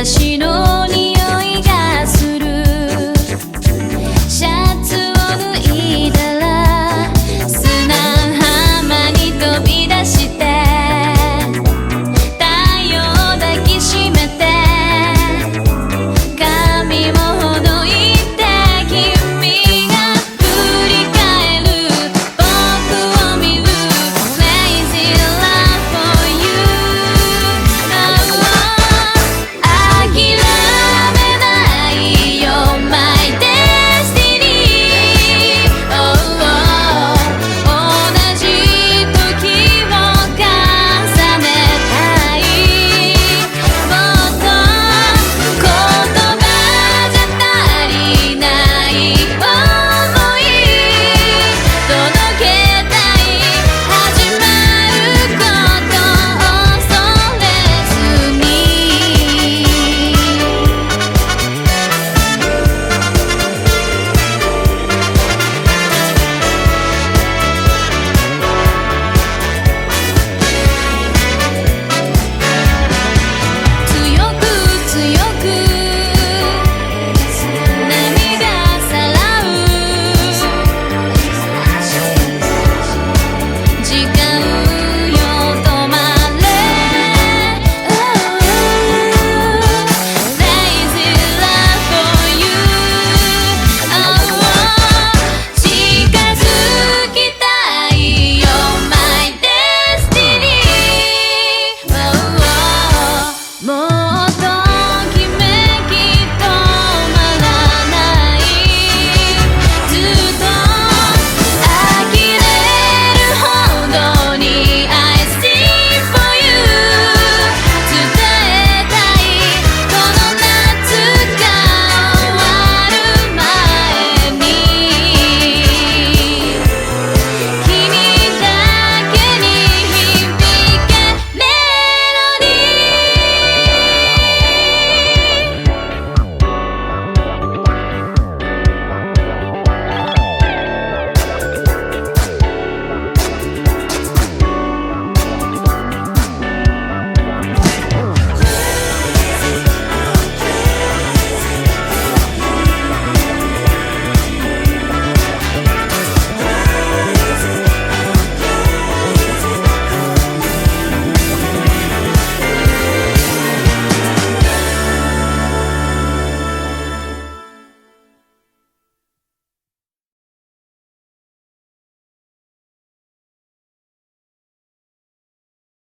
私